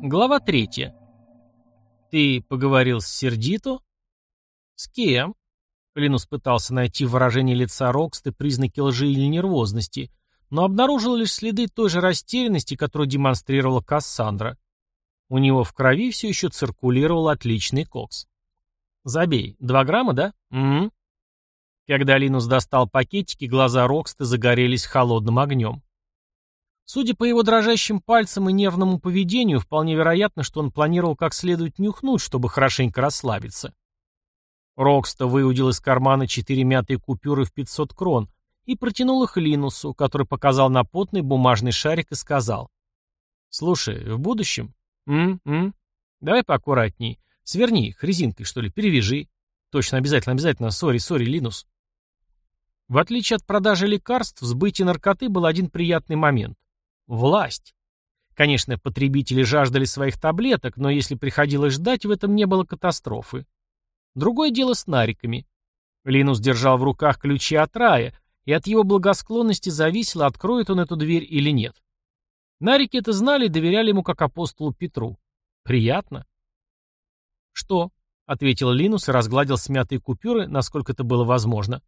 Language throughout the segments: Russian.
Глава третья. «Ты поговорил с Сердито?» «С кем?» Линус пытался найти в выражении лица Роксты признаки лжи или нервозности, но обнаружил лишь следы той же растерянности, которую демонстрировала Кассандра. У него в крови все еще циркулировал отличный кокс. «Забей. Два грамма, да? Угу». Когда Линус достал пакетики, глаза Роксты загорелись холодным огнем. Судя по его дрожащим пальцам и нервному поведению, вполне вероятно, что он планировал как следует нюхнуть, чтобы хорошенько расслабиться. Рокста выудил из кармана четыре мятые купюры в 500 крон и протянул их Линусу, который показал на потный бумажный шарик и сказал. «Слушай, в будущем? М-м? Давай поаккуратней. Сверни их резинкой, что ли, перевяжи. Точно, обязательно, обязательно. Sorry, sorry, Линус». В отличие от продажи лекарств, в сбытии наркоты был один приятный момент. Власть. Конечно, потребители жаждали своих таблеток, но если приходилось ждать, в этом не было катастрофы. Другое дело с нариками. Линус держал в руках ключи от рая, и от его благосклонности зависело, откроет он эту дверь или нет. Нарики это знали и доверяли ему как апостолу Петру. Приятно. «Что?» — ответил Линус и разгладил смятые купюры, насколько это было возможно.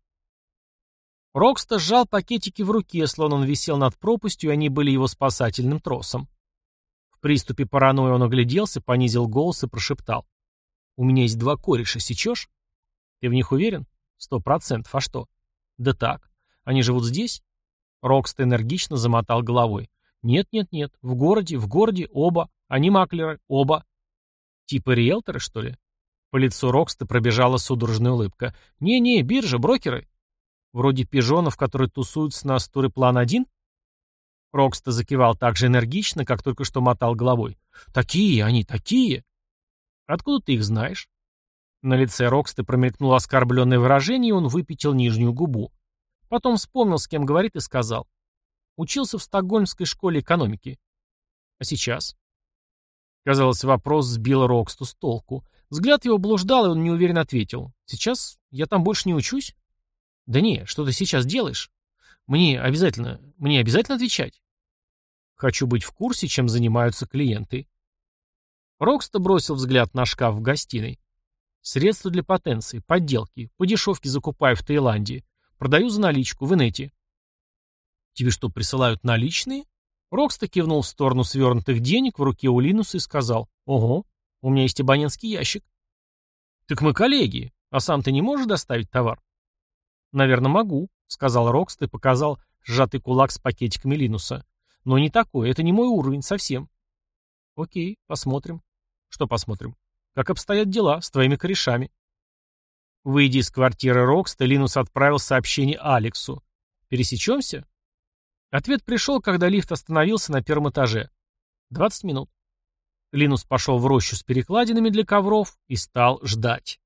Рокста сжал пакетики в руке, словно он висел над пропастью, и они были его спасательным тросом. В приступе паранойи он огляделся, понизил голос и прошептал. «У меня есть два кореша, сечешь?» «Ты в них уверен?» «Сто процентов. А что?» «Да так. Они живут здесь?» Рокста энергично замотал головой. «Нет, нет, нет. В городе, в городе, оба. Они маклеры, оба». «Типа риэлторы, что ли?» По лицу Рокста пробежала судорожная улыбка. «Не-не, биржа, брокеры». Вроде пижонов, которые тусуются на Стуреплане? Рокста закивал так же энергично, как только что мотал головой. «Такие они, такие!» «Откуда ты их знаешь?» На лице Рокста промелькнуло оскорбленное выражение, и он выпятил нижнюю губу. Потом вспомнил, с кем говорит, и сказал. «Учился в Стокгольмской школе экономики». «А сейчас?» Казалось, вопрос сбил Роксту с толку. Взгляд его блуждал, и он неуверенно ответил. «Сейчас я там больше не учусь?» «Да не, что ты сейчас делаешь? Мне обязательно, мне обязательно отвечать?» «Хочу быть в курсе, чем занимаются клиенты». Рокста бросил взгляд на шкаф в гостиной. «Средства для потенции, подделки, по дешевке закупаю в Таиланде. Продаю за наличку, в инете». «Тебе что, присылают наличные?» Рокста кивнул в сторону свернутых денег в руке у Линуса и сказал, «Ага, у меня есть абонентский ящик». «Так мы коллеги, а сам ты не можешь доставить товар?» «Наверное, могу», — сказал Рокст и показал сжатый кулак с пакетиками Линуса. «Но не такой, это не мой уровень совсем». «Окей, посмотрим». «Что посмотрим?» «Как обстоят дела с твоими корешами?» Выйдя из квартиры Рокста, Линус отправил сообщение Алексу. «Пересечемся?» Ответ пришел, когда лифт остановился на первом этаже. «Двадцать минут». Линус пошел в рощу с перекладинами для ковров и стал ждать.